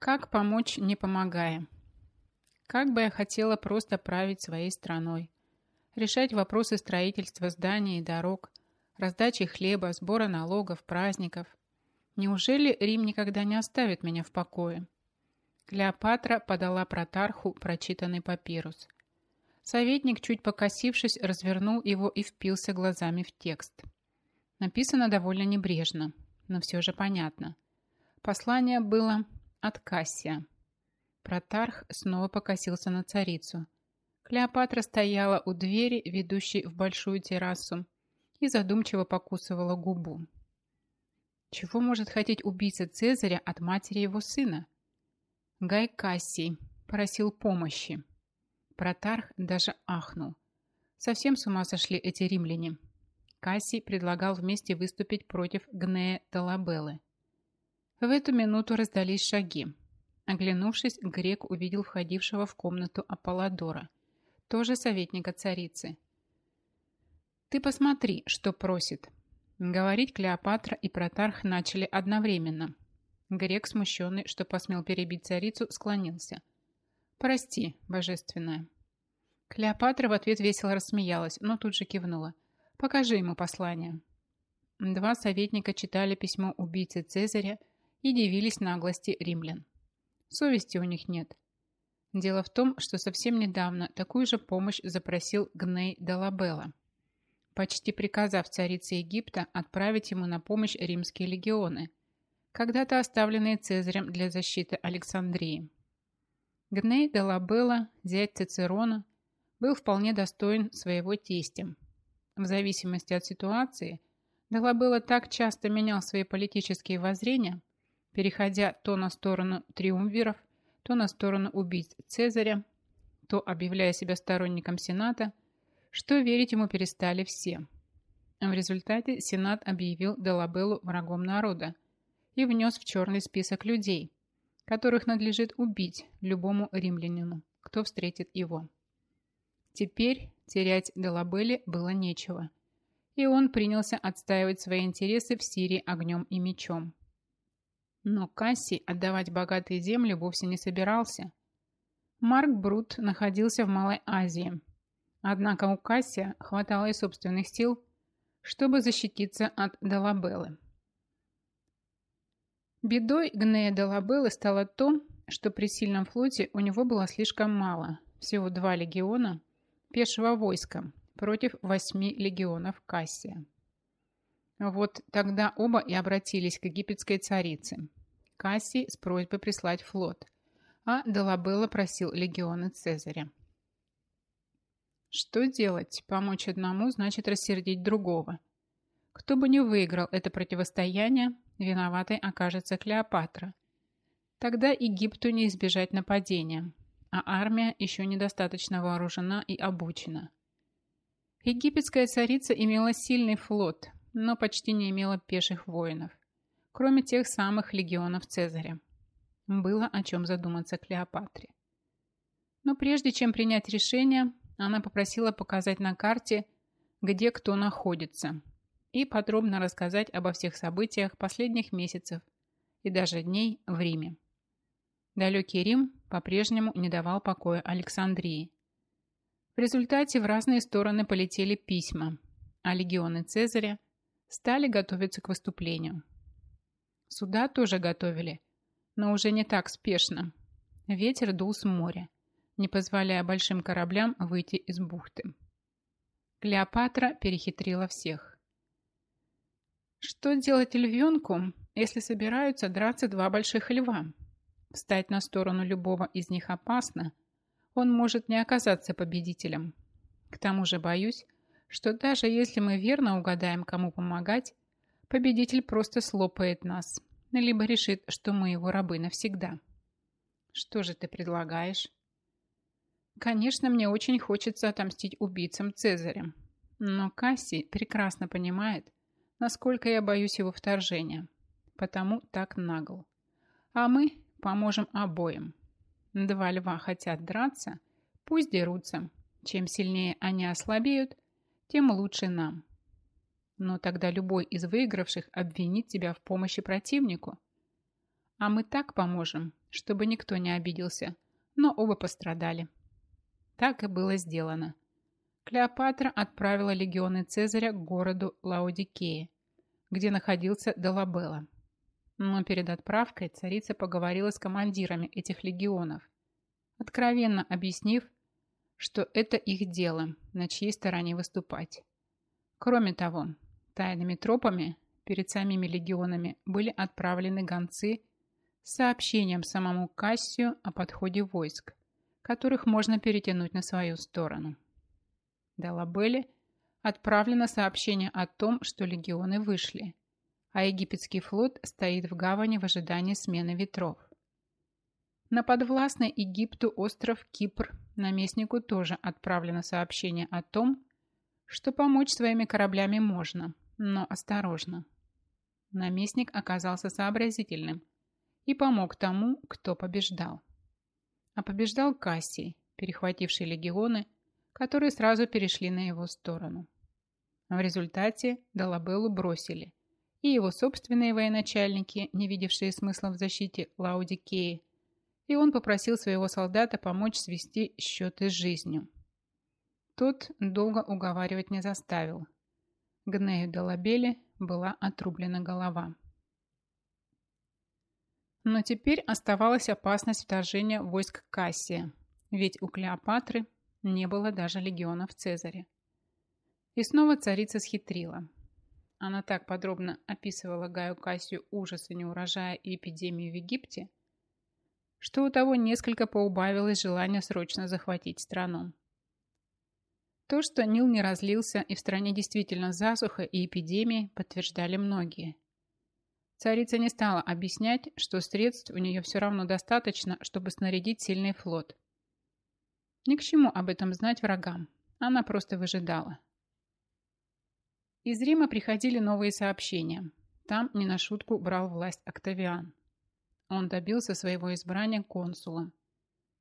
Как помочь, не помогая? Как бы я хотела просто править своей страной, решать вопросы строительства зданий и дорог, раздачи хлеба, сбора налогов, праздников. Неужели Рим никогда не оставит меня в покое? Клеопатра подала протарху прочитанный папирус. Советник, чуть покосившись, развернул его и впился глазами в текст. Написано довольно небрежно, но все же понятно. Послание было от Кассия. Протарх снова покосился на царицу. Клеопатра стояла у двери, ведущей в большую террасу, и задумчиво покусывала губу. Чего может хотеть убийца Цезаря от матери его сына? Гай Кассий просил помощи. Протарх даже ахнул. Совсем с ума сошли эти римляне. Кассий предлагал вместе выступить против Гнея Талабеллы. В эту минуту раздались шаги. Оглянувшись, грек увидел входившего в комнату Аполлодора, тоже советника царицы. «Ты посмотри, что просит». Говорить Клеопатра и Протарх начали одновременно. Грек, смущенный, что посмел перебить царицу, склонился. «Прости, божественная». Клеопатра в ответ весело рассмеялась, но тут же кивнула. «Покажи ему послание». Два советника читали письмо убийцы Цезаря и дивились наглости римлян. Совести у них нет. Дело в том, что совсем недавно такую же помощь запросил Гней Далабелла, почти приказав царице Египта отправить ему на помощь римские легионы, когда-то оставленные Цезарем для защиты Александрии. Гней Далабелла, зять Цицерона, был вполне достоин своего тестя. В зависимости от ситуации, Далабелла так часто менял свои политические воззрения, переходя то на сторону триумвиров, то на сторону убийц Цезаря, то объявляя себя сторонником Сената, что верить ему перестали все. В результате Сенат объявил Делабеллу врагом народа и внес в черный список людей, которых надлежит убить любому римлянину, кто встретит его. Теперь терять Делабелле было нечего, и он принялся отстаивать свои интересы в Сирии огнем и мечом. Но Кассий отдавать богатые земли вовсе не собирался. Марк Брут находился в Малой Азии. Однако у Кассия хватало и собственных сил, чтобы защититься от Далабеллы. Бедой Гнея Далабеллы стало то, что при сильном флоте у него было слишком мало, всего два легиона пешего войска против восьми легионов Кассия. Вот тогда оба и обратились к египетской царице. Кассий с просьбой прислать флот, а Долабелла просил легионы Цезаря. Что делать? Помочь одному значит рассердить другого. Кто бы не выиграл это противостояние, виноватой окажется Клеопатра. Тогда Египту не избежать нападения, а армия еще недостаточно вооружена и обучена. Египетская царица имела сильный флот, но почти не имела пеших воинов кроме тех самых легионов Цезаря. Было о чем задуматься Клеопатре. Но прежде чем принять решение, она попросила показать на карте, где кто находится, и подробно рассказать обо всех событиях последних месяцев и даже дней в Риме. Далекий Рим по-прежнему не давал покоя Александрии. В результате в разные стороны полетели письма, а легионы Цезаря стали готовиться к выступлению – Суда тоже готовили, но уже не так спешно. Ветер дул с моря, не позволяя большим кораблям выйти из бухты. Клеопатра перехитрила всех. Что делать львенку, если собираются драться два больших льва? Встать на сторону любого из них опасно. Он может не оказаться победителем. К тому же боюсь, что даже если мы верно угадаем, кому помогать, победитель просто слопает нас, либо решит, что мы его рабы навсегда. Что же ты предлагаешь? Конечно, мне очень хочется отомстить убийцам Цезаря. Но Касси прекрасно понимает, насколько я боюсь его вторжения. Потому так нагл. А мы поможем обоим. Два льва хотят драться, пусть дерутся. Чем сильнее они ослабеют, тем лучше нам но тогда любой из выигравших обвинит тебя в помощи противнику. А мы так поможем, чтобы никто не обиделся, но оба пострадали. Так и было сделано. Клеопатра отправила легионы Цезаря к городу Лаодикеи, где находился Долабелла. Но перед отправкой царица поговорила с командирами этих легионов, откровенно объяснив, что это их дело, на чьей стороне выступать. Кроме того, тайными тропами перед самими легионами были отправлены гонцы с сообщением самому Кассию о подходе войск, которых можно перетянуть на свою сторону. Далабелле отправлено сообщение о том, что легионы вышли, а египетский флот стоит в гавани в ожидании смены ветров. На подвластный Египту остров Кипр наместнику тоже отправлено сообщение о том, что помочь своими кораблями можно, но осторожно. Наместник оказался сообразительным и помог тому, кто побеждал. А побеждал Кассий, перехвативший легионы, которые сразу перешли на его сторону. В результате Долабеллу бросили, и его собственные военачальники, не видевшие смысла в защите Лаудикеи, и он попросил своего солдата помочь свести счеты с жизнью. Тот долго уговаривать не заставил. Гнею Долабеле была отрублена голова. Но теперь оставалась опасность вторжения войск Кассия, ведь у Клеопатры не было даже легионов Цезаря. И снова царица схитрила. Она так подробно описывала Гаю Кассию ужасы неурожая и эпидемии в Египте, что у того несколько поубавилось желание срочно захватить страну. То, что Нил не разлился и в стране действительно засуха и эпидемии, подтверждали многие. Царица не стала объяснять, что средств у нее все равно достаточно, чтобы снарядить сильный флот. Ни к чему об этом знать врагам. Она просто выжидала. Из Рима приходили новые сообщения. Там не на шутку брал власть Октавиан. Он добился своего избрания консулом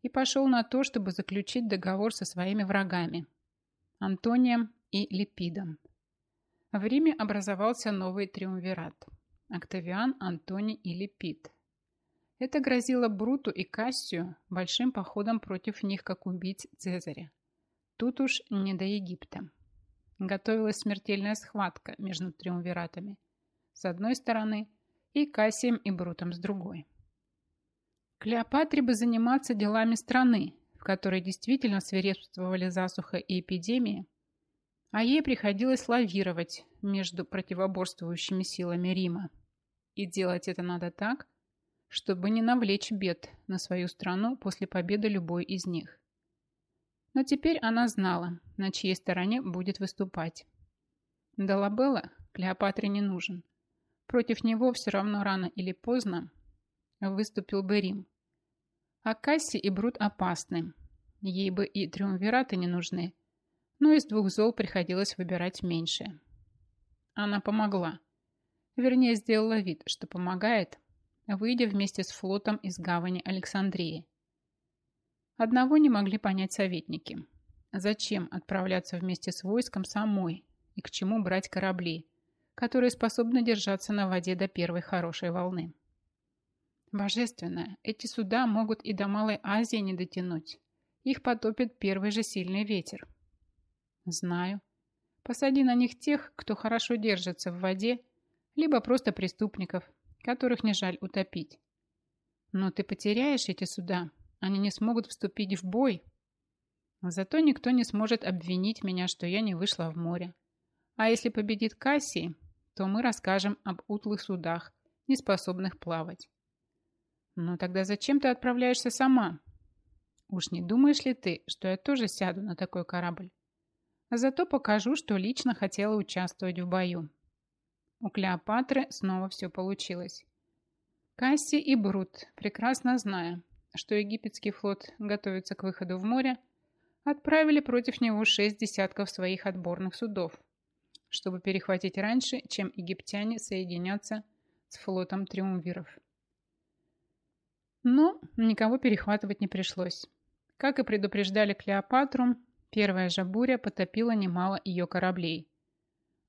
и пошел на то, чтобы заключить договор со своими врагами – Антонием и Липидом. В Риме образовался новый триумвират – Октавиан, Антоний и Липид. Это грозило Бруту и Кассию большим походом против них, как убить Цезаря. Тут уж не до Египта. Готовилась смертельная схватка между триумвиратами с одной стороны и Кассием и Брутом с другой. Клеопатре бы заниматься делами страны, которой действительно свирепствовали засуха и эпидемии, а ей приходилось лавировать между противоборствующими силами Рима. И делать это надо так, чтобы не навлечь бед на свою страну после победы любой из них. Но теперь она знала, на чьей стороне будет выступать. Долабелла Клеопатре не нужен. Против него все равно рано или поздно выступил бы Рим. А Касси и Брут опасны. Ей бы и триумвираты не нужны. Но из двух зол приходилось выбирать меньшее. Она помогла. Вернее, сделала вид, что помогает, выйдя вместе с флотом из гавани Александрии. Одного не могли понять советники. Зачем отправляться вместе с войском самой и к чему брать корабли, которые способны держаться на воде до первой хорошей волны? Божественное, эти суда могут и до Малой Азии не дотянуть. Их потопит первый же сильный ветер. Знаю. Посади на них тех, кто хорошо держится в воде, либо просто преступников, которых не жаль утопить. Но ты потеряешь эти суда, они не смогут вступить в бой. Зато никто не сможет обвинить меня, что я не вышла в море. А если победит Кассий, то мы расскажем об утлых судах, не способных плавать. «Ну тогда зачем ты отправляешься сама?» «Уж не думаешь ли ты, что я тоже сяду на такой корабль? Зато покажу, что лично хотела участвовать в бою». У Клеопатры снова все получилось. Касси и Брут, прекрасно зная, что египетский флот готовится к выходу в море, отправили против него шесть десятков своих отборных судов, чтобы перехватить раньше, чем египтяне соединятся с флотом триумвиров. Но никого перехватывать не пришлось. Как и предупреждали Клеопатру, первая же буря потопила немало ее кораблей.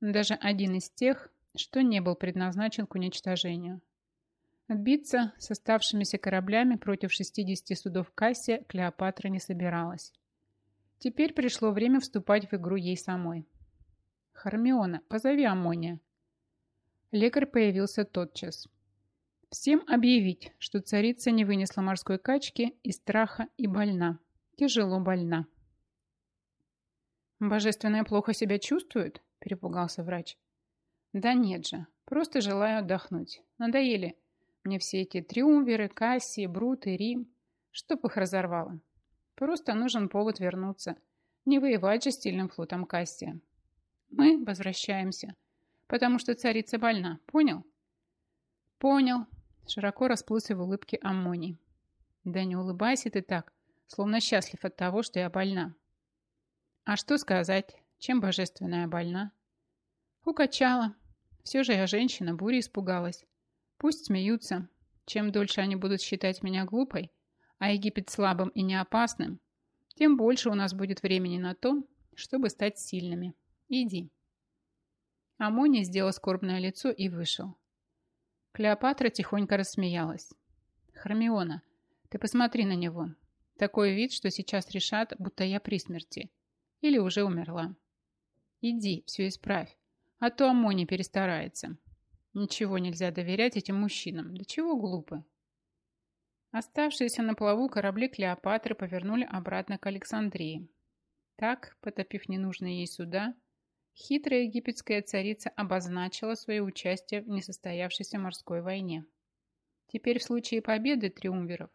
Даже один из тех, что не был предназначен к уничтожению. Биться с оставшимися кораблями против 60 судов Кассия Клеопатра не собиралась. Теперь пришло время вступать в игру ей самой. «Хармиона, позови Амония». Лекарь появился тотчас. Всем объявить, что царица не вынесла морской качки и страха и больна. Тяжело больна. «Божественная плохо себя чувствует?» – перепугался врач. «Да нет же, просто желаю отдохнуть. Надоели мне все эти триумверы, Кассии, Бруты, Рим. Чтоб их разорвало. Просто нужен повод вернуться. Не воевать же с флотом Кассия. Мы возвращаемся, потому что царица больна. Понял? Понял. Широко расплылся в улыбке Аммоний. Да не улыбайся ты так, словно счастлив от того, что я больна. А что сказать? Чем божественная больна? Укачала. Все же я женщина, буря испугалась. Пусть смеются. Чем дольше они будут считать меня глупой, а Египет слабым и неопасным, тем больше у нас будет времени на то, чтобы стать сильными. Иди. Амония сделал скорбное лицо и вышел. Клеопатра тихонько рассмеялась. «Хармиона, ты посмотри на него. Такой вид, что сейчас решат, будто я при смерти. Или уже умерла. Иди, все исправь, а то Амония перестарается. Ничего нельзя доверять этим мужчинам. Да чего глупы. Оставшиеся на плаву корабли Клеопатры повернули обратно к Александрии. Так, потопив ненужные ей суда, хитрая египетская царица обозначила свое участие в несостоявшейся морской войне. Теперь в случае победы триумвиров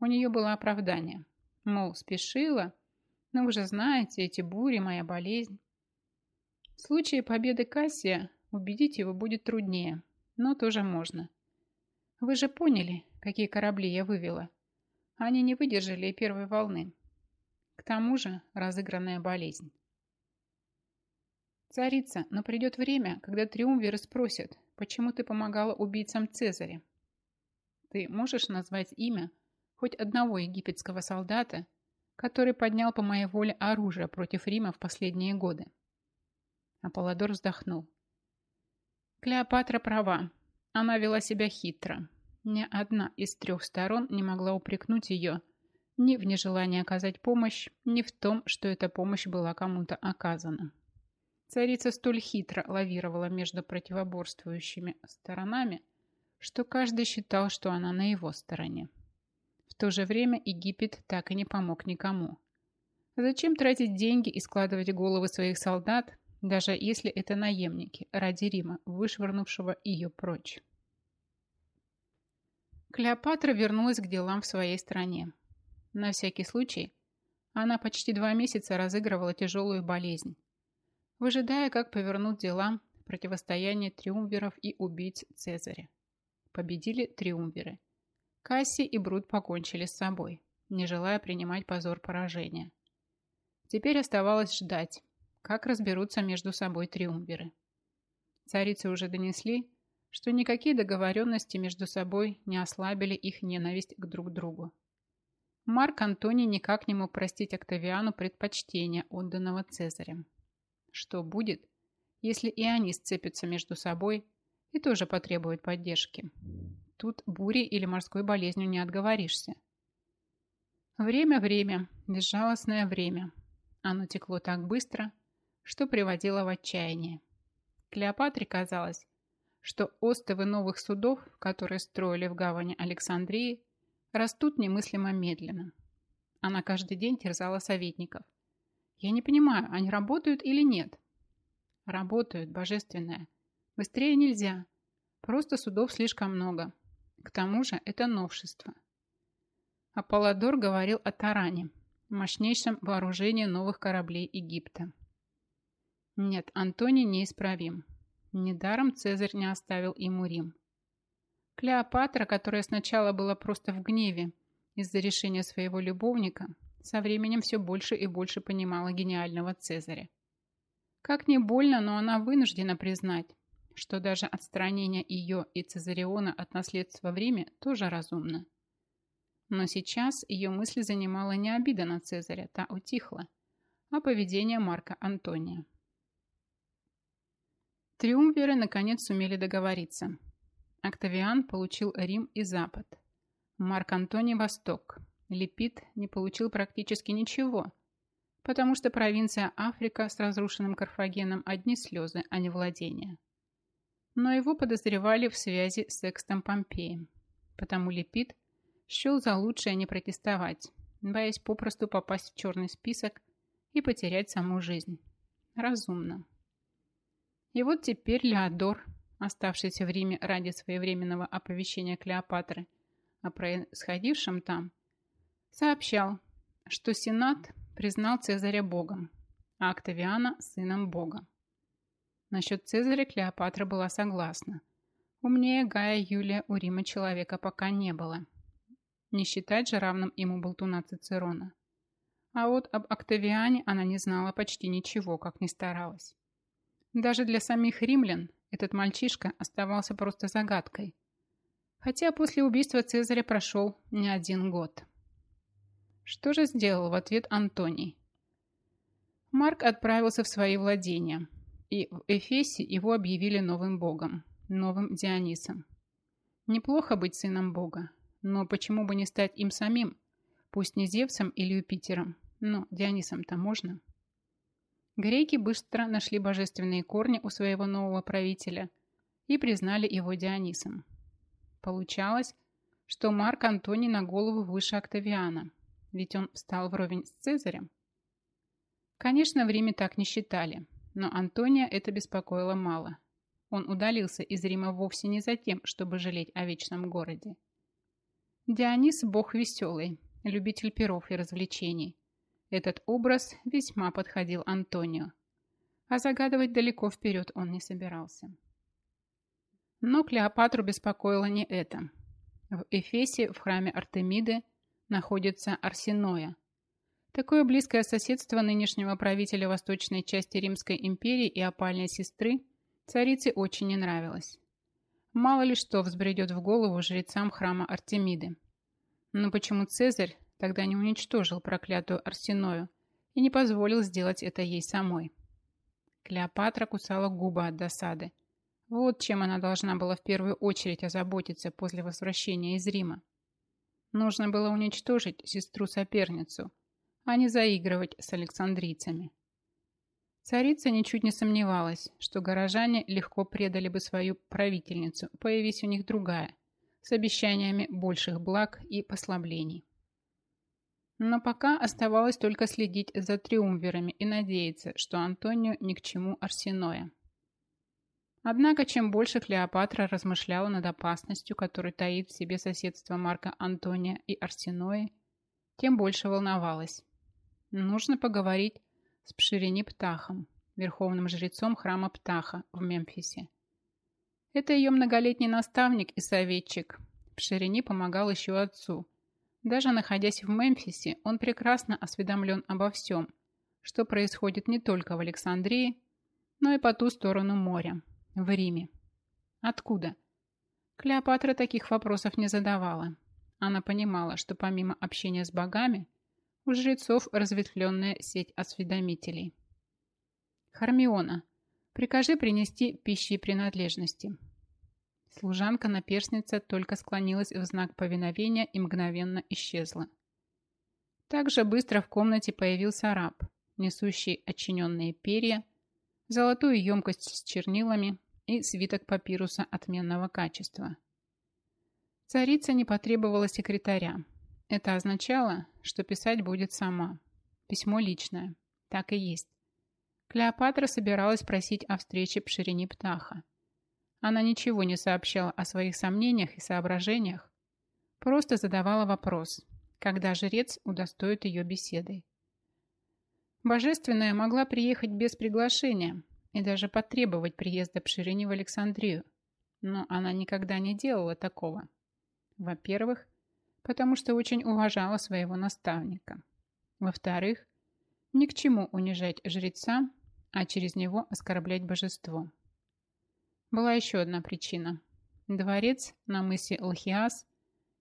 у нее было оправдание. Мол, спешила, но вы же знаете, эти бури, моя болезнь. В случае победы Кассия Убедить его будет труднее, но тоже можно. Вы же поняли, какие корабли я вывела. Они не выдержали первой волны. К тому же разыгранная болезнь. Царица, но придет время, когда триумвиры спросят, почему ты помогала убийцам Цезаря. Ты можешь назвать имя хоть одного египетского солдата, который поднял по моей воле оружие против Рима в последние годы? Аполлодор вздохнул. Клеопатра права. Она вела себя хитро. Ни одна из трех сторон не могла упрекнуть ее ни в нежелании оказать помощь, ни в том, что эта помощь была кому-то оказана. Царица столь хитро лавировала между противоборствующими сторонами, что каждый считал, что она на его стороне. В то же время Египет так и не помог никому. Зачем тратить деньги и складывать головы своих солдат, даже если это наемники ради Рима, вышвырнувшего ее прочь. Клеопатра вернулась к делам в своей стране. На всякий случай, она почти два месяца разыгрывала тяжелую болезнь, выжидая, как повернут дела в противостоянии триумвиров и убийц Цезаря. Победили триумвиры. Касси и Брут покончили с собой, не желая принимать позор поражения. Теперь оставалось ждать, как разберутся между собой триумвиры. Царицы уже донесли, что никакие договоренности между собой не ослабили их ненависть к друг другу. Марк Антоний никак не мог простить Октавиану предпочтения, отданного Цезарем. Что будет, если и они сцепятся между собой и тоже потребуют поддержки? Тут бурей или морской болезнью не отговоришься. Время, время, безжалостное время. Оно текло так быстро, что приводило в отчаяние. Клеопатре казалось, что остовы новых судов, которые строили в гавани Александрии, растут немыслимо медленно. Она каждый день терзала советников. «Я не понимаю, они работают или нет?» «Работают, божественная. Быстрее нельзя. Просто судов слишком много. К тому же это новшество». Аполлодор говорил о Таране, мощнейшем вооружении новых кораблей Египта. Нет, Антоний неисправим. Недаром Цезарь не оставил ему Рим. Клеопатра, которая сначала была просто в гневе из-за решения своего любовника, со временем все больше и больше понимала гениального Цезаря. Как ни больно, но она вынуждена признать, что даже отстранение ее и Цезариона от наследства в Риме тоже разумно. Но сейчас ее мысль занимала не обида на Цезаря, та утихла, а поведение Марка Антония. Триумвиры наконец сумели договориться. Октавиан получил Рим и Запад. Марк Антоний – Восток. Лепит не получил практически ничего, потому что провинция Африка с разрушенным Карфагеном одни слезы, а не владения. Но его подозревали в связи с Экстом Помпеем, потому Лепит счел за лучшее не протестовать, боясь попросту попасть в черный список и потерять саму жизнь. Разумно. И вот теперь Леодор, оставшийся в Риме ради своевременного оповещения Клеопатры о происходившем там, сообщал, что Сенат признал Цезаря богом, а Октавиана – сыном бога. Насчет Цезаря Клеопатра была согласна. Умнее Гая Юлия у Рима человека пока не было. Не считать же равным ему болтуна Цицерона. А вот об Октавиане она не знала почти ничего, как ни старалась. Даже для самих римлян этот мальчишка оставался просто загадкой. Хотя после убийства Цезаря прошел не один год. Что же сделал в ответ Антоний? Марк отправился в свои владения, и в Эфесе его объявили новым богом, новым Дионисом. Неплохо быть сыном бога, но почему бы не стать им самим, пусть не Зевсом или Юпитером, но Дионисом-то можно. Греки быстро нашли божественные корни у своего нового правителя и признали его Дионисом. Получалось, что Марк Антоний на голову выше Октавиана, ведь он встал вровень с Цезарем. Конечно, в Риме так не считали, но Антония это беспокоило мало. Он удалился из Рима вовсе не за тем, чтобы жалеть о вечном городе. Дионис – бог веселый, любитель перов и развлечений – этот образ весьма подходил Антонио, а загадывать далеко вперед он не собирался. Но Клеопатру беспокоило не это. В Эфесе, в храме Артемиды, находится Арсеноя. Такое близкое соседство нынешнего правителя восточной части Римской империи и опальной сестры царице очень не нравилось. Мало ли что взбредет в голову жрецам храма Артемиды. Но почему Цезарь тогда не уничтожил проклятую Арсеною и не позволил сделать это ей самой. Клеопатра кусала губы от досады. Вот чем она должна была в первую очередь озаботиться после возвращения из Рима. Нужно было уничтожить сестру-соперницу, а не заигрывать с александрийцами. Царица ничуть не сомневалась, что горожане легко предали бы свою правительницу, появись у них другая, с обещаниями больших благ и послаблений. Но пока оставалось только следить за триумвирами и надеяться, что Антонио ни к чему Арсеноя. Однако, чем больше Клеопатра размышляла над опасностью, которую таит в себе соседство Марка Антония и Арсенои, тем больше волновалась. Нужно поговорить с Пширини Птахом, верховным жрецом храма Птаха в Мемфисе. Это ее многолетний наставник и советчик. Пширини помогал еще отцу – даже находясь в Мемфисе, он прекрасно осведомлен обо всем, что происходит не только в Александрии, но и по ту сторону моря, в Риме. Откуда? Клеопатра таких вопросов не задавала. Она понимала, что помимо общения с богами, у жрецов разветвленная сеть осведомителей. Хармиона, прикажи принести пищи и принадлежности. Служанка-наперсница только склонилась в знак повиновения и мгновенно исчезла. Также быстро в комнате появился раб, несущий отчиненные перья, золотую емкость с чернилами и свиток папируса отменного качества. Царица не потребовала секретаря. Это означало, что писать будет сама. Письмо личное. Так и есть. Клеопатра собиралась просить о встрече Пширини Птаха. Она ничего не сообщала о своих сомнениях и соображениях, просто задавала вопрос, когда жрец удостоит ее беседой. Божественная могла приехать без приглашения и даже потребовать приезда Пширине в Александрию, но она никогда не делала такого. Во-первых, потому что очень уважала своего наставника. Во-вторых, ни к чему унижать жреца, а через него оскорблять божество. Была еще одна причина. Дворец на мысе Лхиас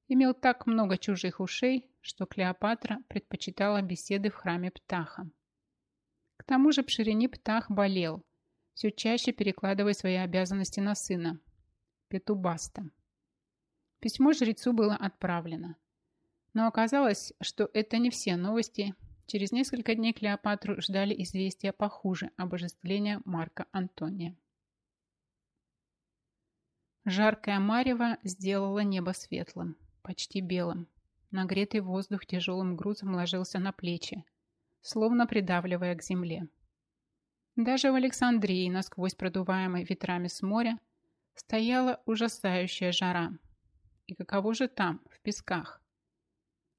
имел так много чужих ушей, что Клеопатра предпочитала беседы в храме Птаха. К тому же Пширини Птах болел, все чаще перекладывая свои обязанности на сына. Петубаста. Письмо жрецу было отправлено. Но оказалось, что это не все новости. Через несколько дней Клеопатру ждали известия похуже обожествления Марка Антония. Жаркая марево сделала небо светлым, почти белым. Нагретый воздух тяжелым грузом ложился на плечи, словно придавливая к земле. Даже в Александрии, насквозь продуваемой ветрами с моря, стояла ужасающая жара. И каково же там, в песках?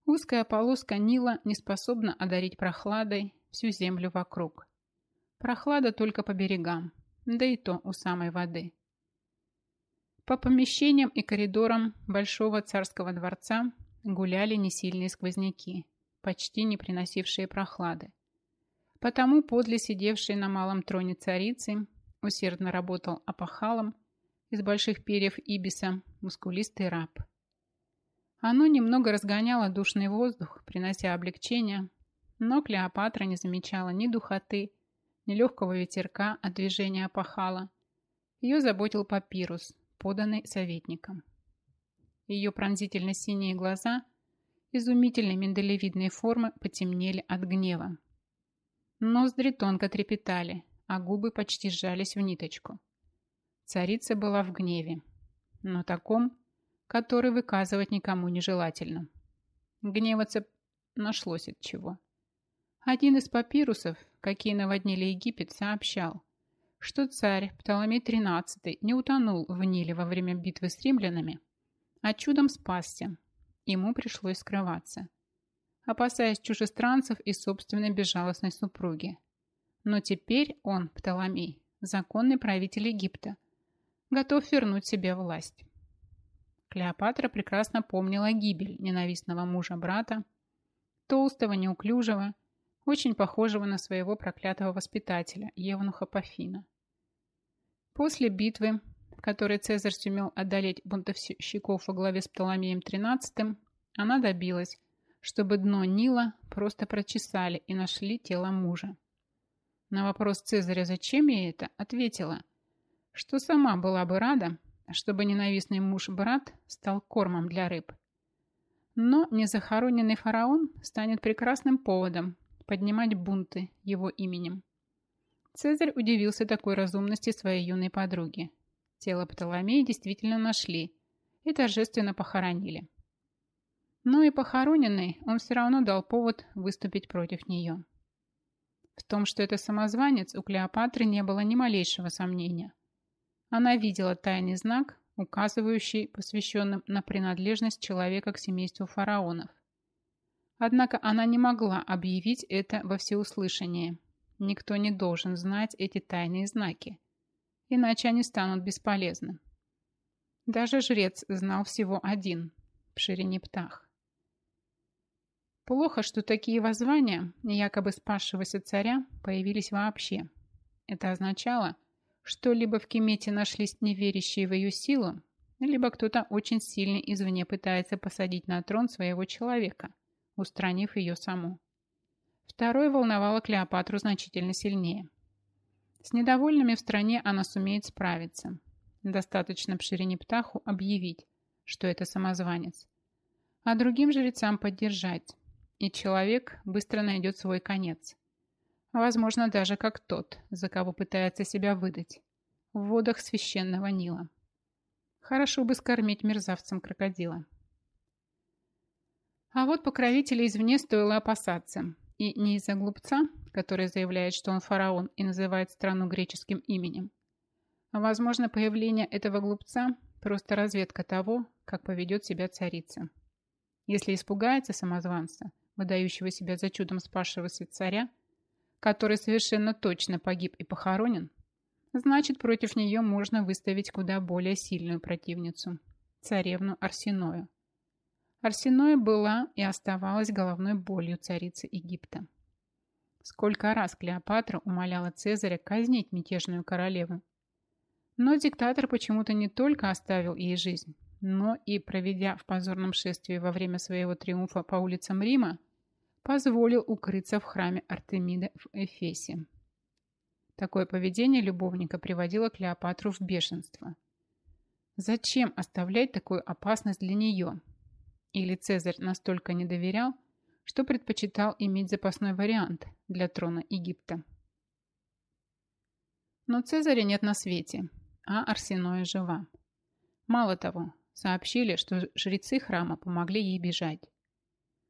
Узкая полоска Нила не способна одарить прохладой всю землю вокруг. Прохлада только по берегам, да и то у самой воды. По помещениям и коридорам Большого царского дворца гуляли несильные сквозняки, почти не приносившие прохлады. Потому подле сидевшей на малом троне царицы усердно работал опахалом из больших перьев ибиса мускулистый раб. Оно немного разгоняло душный воздух, принося облегчение, но Клеопатра не замечала ни духоты, ни легкого ветерка от движения опахала. Ее заботил папирус, поданный советником. Ее пронзительно-синие глаза изумительной миндалевидной формы потемнели от гнева. Ноздри тонко трепетали, а губы почти сжались в ниточку. Царица была в гневе, но таком, который выказывать никому нежелательно. Гневаться нашлось от чего. Один из папирусов, какие наводнили Египет, сообщал, что царь Птоломей XIII не утонул в Ниле во время битвы с римлянами, а чудом спасся. Ему пришлось скрываться, опасаясь чужестранцев и собственной безжалостной супруги. Но теперь он, Птоломей, законный правитель Египта, готов вернуть себе власть. Клеопатра прекрасно помнила гибель ненавистного мужа брата, толстого, неуклюжего, очень похожего на своего проклятого воспитателя, Евнуха Пафина. После битвы в которой Цезарь сумел одолеть бунтовщиков во главе с Птоломеем XIII, она добилась, чтобы дно Нила просто прочесали и нашли тело мужа. На вопрос Цезаря «Зачем ей это?» ответила, что сама была бы рада, чтобы ненавистный муж-брат стал кормом для рыб. Но незахороненный фараон станет прекрасным поводом поднимать бунты его именем. Цезарь удивился такой разумности своей юной подруги. Тело Птоломея действительно нашли и торжественно похоронили. Но и похороненный он все равно дал повод выступить против нее. В том, что это самозванец, у Клеопатры не было ни малейшего сомнения. Она видела тайный знак, указывающий посвященным на принадлежность человека к семейству фараонов. Однако она не могла объявить это во всеуслышание. Никто не должен знать эти тайные знаки иначе они станут бесполезны. Даже жрец знал всего один – Пшириниптах. Плохо, что такие воззвания якобы спасшегося царя появились вообще. Это означало, что либо в Кемете нашлись неверящие в ее силу, либо кто-то очень сильный извне пытается посадить на трон своего человека, устранив ее саму. Второе волновало Клеопатру значительно сильнее – с недовольными в стране она сумеет справиться. Достаточно Пширине Птаху объявить, что это самозванец. А другим жрецам поддержать. И человек быстро найдет свой конец. Возможно, даже как тот, за кого пытается себя выдать. В водах священного Нила. Хорошо бы скормить мерзавцам крокодила. А вот покровителей извне стоило опасаться. И не из-за глупца, который заявляет, что он фараон и называет страну греческим именем. Возможно, появление этого глупца – просто разведка того, как поведет себя царица. Если испугается самозванца, выдающего себя за чудом спасшегося царя, который совершенно точно погиб и похоронен, значит, против нее можно выставить куда более сильную противницу – царевну Арсеною. Арсеноя была и оставалась головной болью царицы Египта. Сколько раз Клеопатра умоляла Цезаря казнить мятежную королеву. Но диктатор почему-то не только оставил ей жизнь, но и, проведя в позорном шествии во время своего триумфа по улицам Рима, позволил укрыться в храме Артемиды в Эфесе. Такое поведение любовника приводило Клеопатру в бешенство. Зачем оставлять такую опасность для нее? Или Цезарь настолько не доверял, что предпочитал иметь запасной вариант для трона Египта? Но Цезаря нет на свете, а Арсеноя жива. Мало того, сообщили, что жрецы храма помогли ей бежать.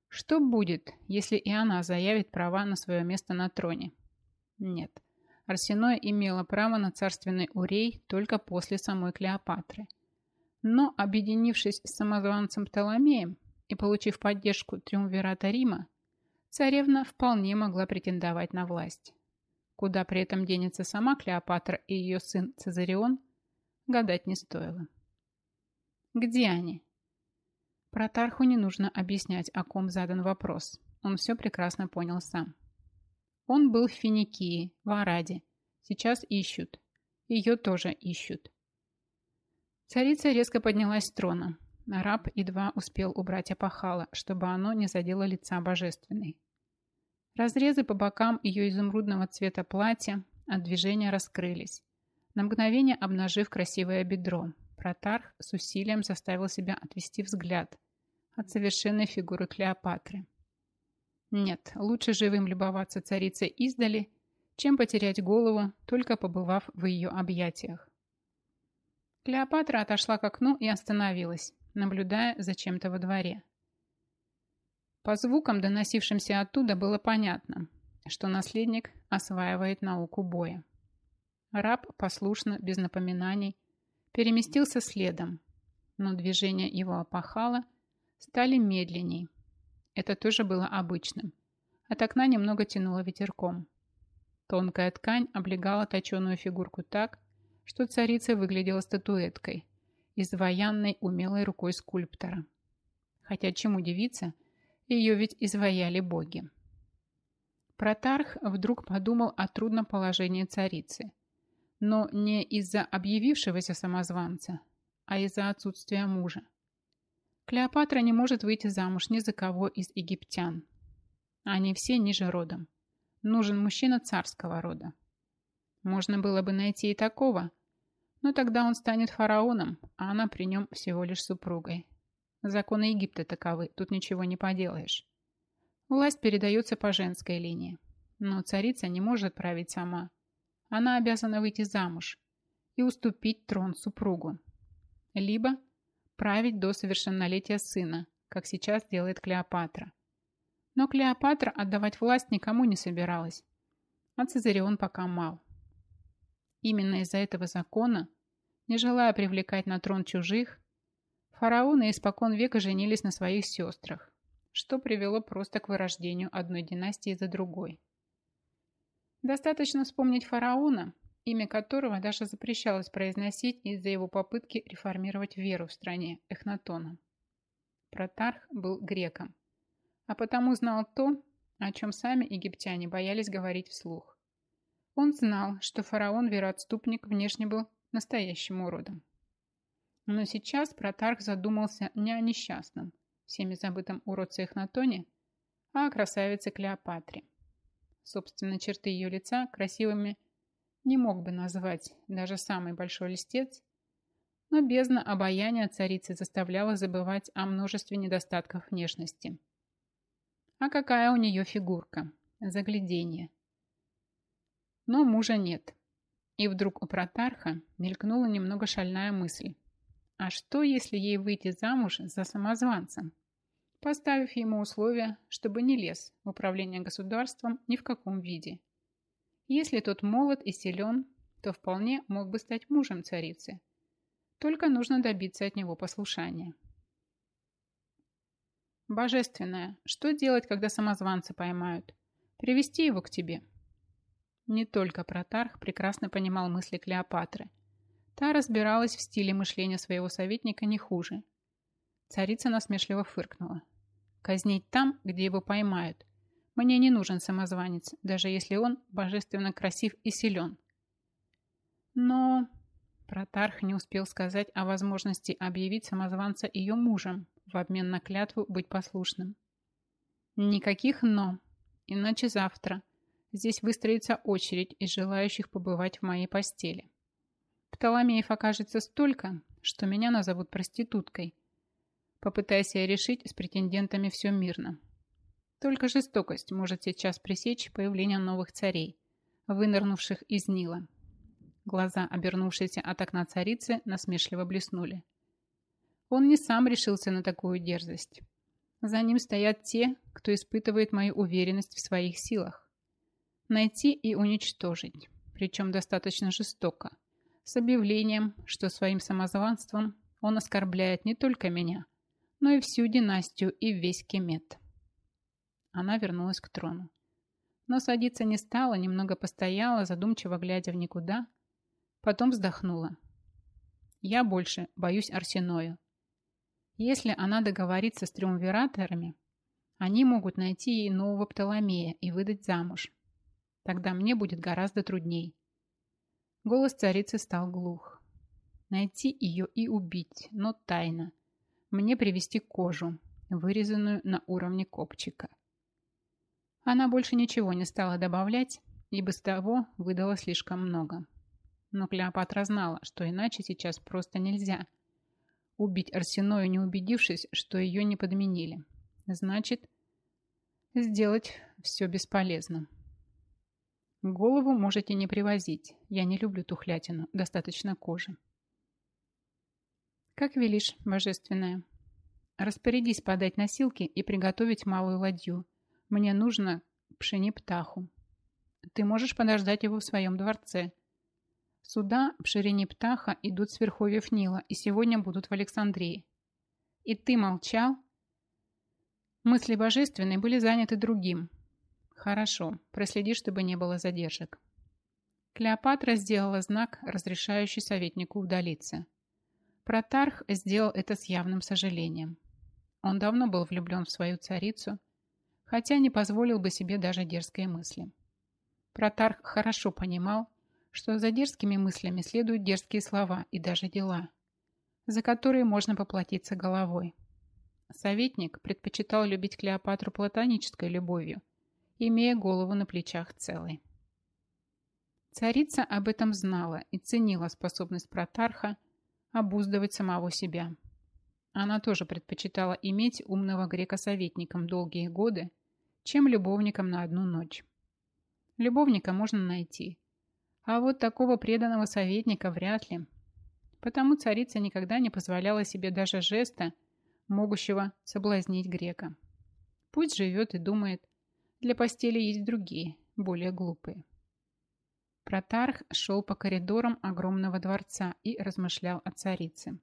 Что будет, если и она заявит права на свое место на троне? Нет. Арсеноя имела право на царственный урей только после самой Клеопатры. Но, объединившись с самозванцем Птоломеем и получив поддержку Триумвирата Рима, царевна вполне могла претендовать на власть. Куда при этом денется сама Клеопатра и ее сын Цезарион, гадать не стоило. Где они? Протарху не нужно объяснять, о ком задан вопрос. Он все прекрасно понял сам. Он был в Финикии, в Араде. Сейчас ищут. Ее тоже ищут. Царица резко поднялась с трона. Раб едва успел убрать опахало, чтобы оно не задело лица божественной. Разрезы по бокам ее изумрудного цвета платья от движения раскрылись, на мгновение обнажив красивое бедро, Протарх с усилием заставил себя отвести взгляд от совершенной фигуры Клеопатры. Нет, лучше живым любоваться царицей издали, чем потерять голову, только побывав в ее объятиях. Клеопатра отошла к окну и остановилась, наблюдая за чем-то во дворе. По звукам, доносившимся оттуда, было понятно, что наследник осваивает науку боя. Раб послушно, без напоминаний, переместился следом, но движения его опахала стали медленней. Это тоже было обычным. От окна немного тянуло ветерком. Тонкая ткань облегала точеную фигурку так, что царица выглядела статуэткой, изваянной умелой рукой скульптора. Хотя чем удивиться, ее ведь изваяли боги. Протарх вдруг подумал о трудном положении царицы но не из-за объявившегося самозванца, а из-за отсутствия мужа. Клеопатра не может выйти замуж ни за кого из египтян. Они все ниже родом. Нужен мужчина царского рода. Можно было бы найти и такого, но тогда он станет фараоном, а она при нем всего лишь супругой. Законы Египта таковы, тут ничего не поделаешь. Власть передается по женской линии, но царица не может править сама. Она обязана выйти замуж и уступить трон супругу. Либо править до совершеннолетия сына, как сейчас делает Клеопатра. Но Клеопатра отдавать власть никому не собиралась, а Цезарион пока мал. Именно из-за этого закона, не желая привлекать на трон чужих, фараоны испокон века женились на своих сестрах, что привело просто к вырождению одной династии за другой. Достаточно вспомнить фараона, имя которого даже запрещалось произносить из-за его попытки реформировать веру в стране Эхнатона. Протарх был греком, а потому знал то, о чем сами египтяне боялись говорить вслух. Он знал, что фараон-вероотступник внешне был настоящим уродом. Но сейчас Протарх задумался не о несчастном, всеми забытом уродце Эхнатоне, а о красавице Клеопатре. Собственно, черты ее лица красивыми не мог бы назвать даже самый большой листец, но бездна обаяния царицы заставляла забывать о множестве недостатков внешности. А какая у нее фигурка? Загляденье. Но мужа нет. И вдруг у протарха мелькнула немного шальная мысль. А что, если ей выйти замуж за самозванца? поставив ему условие, чтобы не лез в управление государством ни в каком виде. Если тот молод и силен, то вполне мог бы стать мужем царицы. Только нужно добиться от него послушания. Божественное, что делать, когда самозванца поймают? Привести его к тебе. Не только Протарх прекрасно понимал мысли Клеопатры. Та разбиралась в стиле мышления своего советника не хуже – Царица насмешливо фыркнула. Казнить там, где его поймают. Мне не нужен самозванец, даже если он божественно красив и силен. Но Протарх не успел сказать о возможности объявить самозванца ее мужем в обмен на клятву быть послушным. Никаких «но», иначе завтра здесь выстроится очередь из желающих побывать в моей постели. Птоломеев окажется столько, что меня назовут проституткой. Попытайся решить с претендентами все мирно. Только жестокость может сейчас пресечь появление новых царей, вынырнувших из Нила. Глаза, обернувшиеся от окна царицы, насмешливо блеснули. Он не сам решился на такую дерзость. За ним стоят те, кто испытывает мою уверенность в своих силах. Найти и уничтожить, причем достаточно жестоко, с объявлением, что своим самозванством он оскорбляет не только меня, но и всю династию и весь Кемет. Она вернулась к трону. Но садиться не стала, немного постояла, задумчиво глядя в никуда, потом вздохнула. Я больше боюсь Арсеною. Если она договорится с триумвираторами, они могут найти ей нового Птоломея и выдать замуж. Тогда мне будет гораздо трудней. Голос царицы стал глух. Найти ее и убить, но тайно. Мне привести кожу, вырезанную на уровне копчика. Она больше ничего не стала добавлять, и без того выдала слишком много. Но Клеопатра знала, что иначе сейчас просто нельзя – убить Арсеною, не убедившись, что ее не подменили. Значит, сделать все бесполезно. Голову можете не привозить. Я не люблю тухлятину. Достаточно кожи. Как велишь, божественная. Распорядись подать носилки и приготовить малую ладью. Мне нужно пшени птаху. Ты можешь подождать его в своем дворце. Суда в ширине Птаха идут с верховьев Нила и сегодня будут в Александрии. И ты молчал? Мысли божественные были заняты другим. Хорошо, проследи, чтобы не было задержек. Клеопатра сделала знак, разрешающий советнику удалиться. Протарх сделал это с явным сожалением. Он давно был влюблен в свою царицу, хотя не позволил бы себе даже дерзкой мысли. Протарх хорошо понимал, что за дерзкими мыслями следуют дерзкие слова и даже дела, за которые можно поплатиться головой. Советник предпочитал любить Клеопатру платонической любовью, имея голову на плечах целой. Царица об этом знала и ценила способность Протарха обуздывать самого себя. Она тоже предпочитала иметь умного грека советником долгие годы, чем любовником на одну ночь. Любовника можно найти, а вот такого преданного советника вряд ли. Потому царица никогда не позволяла себе даже жеста, могущего соблазнить грека. Пусть живет и думает, для постели есть другие, более глупые. Протарх шел по коридорам огромного дворца и размышлял о царице.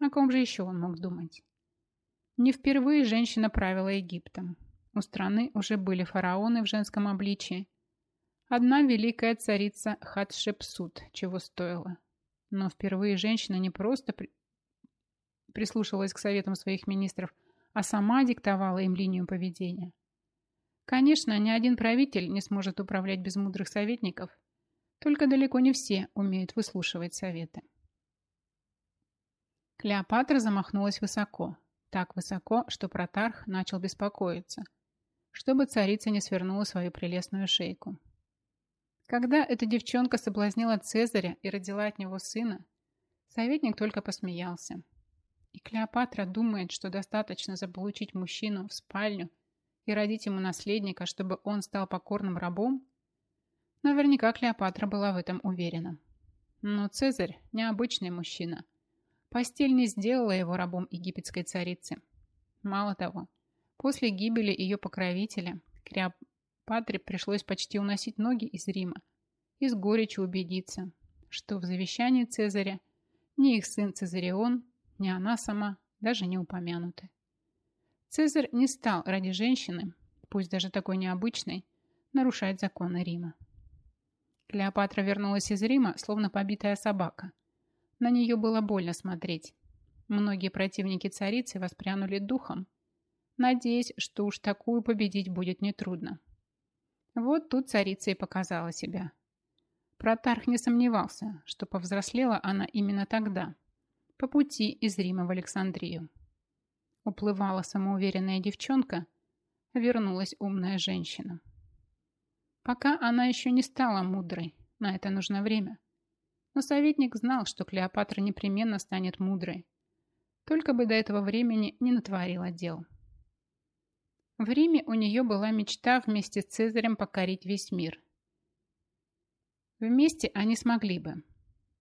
О ком же еще он мог думать? Не впервые женщина правила Египтом. У страны уже были фараоны в женском обличии, Одна великая царица Хатшепсут чего стоила. Но впервые женщина не просто при... прислушивалась к советам своих министров, а сама диктовала им линию поведения. Конечно, ни один правитель не сможет управлять без мудрых советников, только далеко не все умеют выслушивать советы. Клеопатра замахнулась высоко, так высоко, что Протарх начал беспокоиться, чтобы царица не свернула свою прелестную шейку. Когда эта девчонка соблазнила Цезаря и родила от него сына, советник только посмеялся. И Клеопатра думает, что достаточно заполучить мужчину в спальню и родить ему наследника, чтобы он стал покорным рабом? Наверняка Клеопатра была в этом уверена. Но Цезарь – необычный мужчина. Постель не сделала его рабом египетской царицы. Мало того, после гибели ее покровителя Патре пришлось почти уносить ноги из Рима и с горечью убедиться, что в завещании Цезаря ни их сын Цезарион, ни она сама даже не упомянуты. Цезарь не стал ради женщины, пусть даже такой необычной, нарушать законы Рима. Клеопатра вернулась из Рима, словно побитая собака. На нее было больно смотреть. Многие противники царицы воспрянули духом, надеясь, что уж такую победить будет нетрудно. Вот тут царица и показала себя. Протарх не сомневался, что повзрослела она именно тогда, по пути из Рима в Александрию. Уплывала самоуверенная девчонка, вернулась умная женщина. Пока она еще не стала мудрой, на это нужно время. Но советник знал, что Клеопатра непременно станет мудрой. Только бы до этого времени не натворила дел. В Риме у нее была мечта вместе с Цезарем покорить весь мир. Вместе они смогли бы.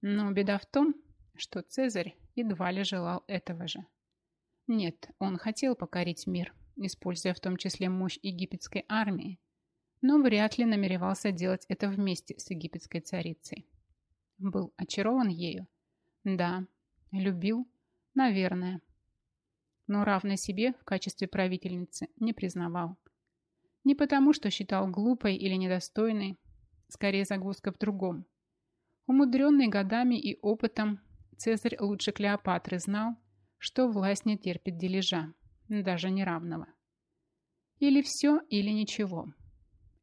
Но беда в том, что Цезарь едва ли желал этого же. Нет, он хотел покорить мир, используя в том числе мощь египетской армии, но вряд ли намеревался делать это вместе с египетской царицей. Был очарован ею? Да. Любил? Наверное. Но равной себе в качестве правительницы не признавал. Не потому, что считал глупой или недостойной, скорее загвоздка в другом. Умудренный годами и опытом, Цезарь лучше Клеопатры знал, что власть не терпит дележа, даже неравного. Или все, или ничего.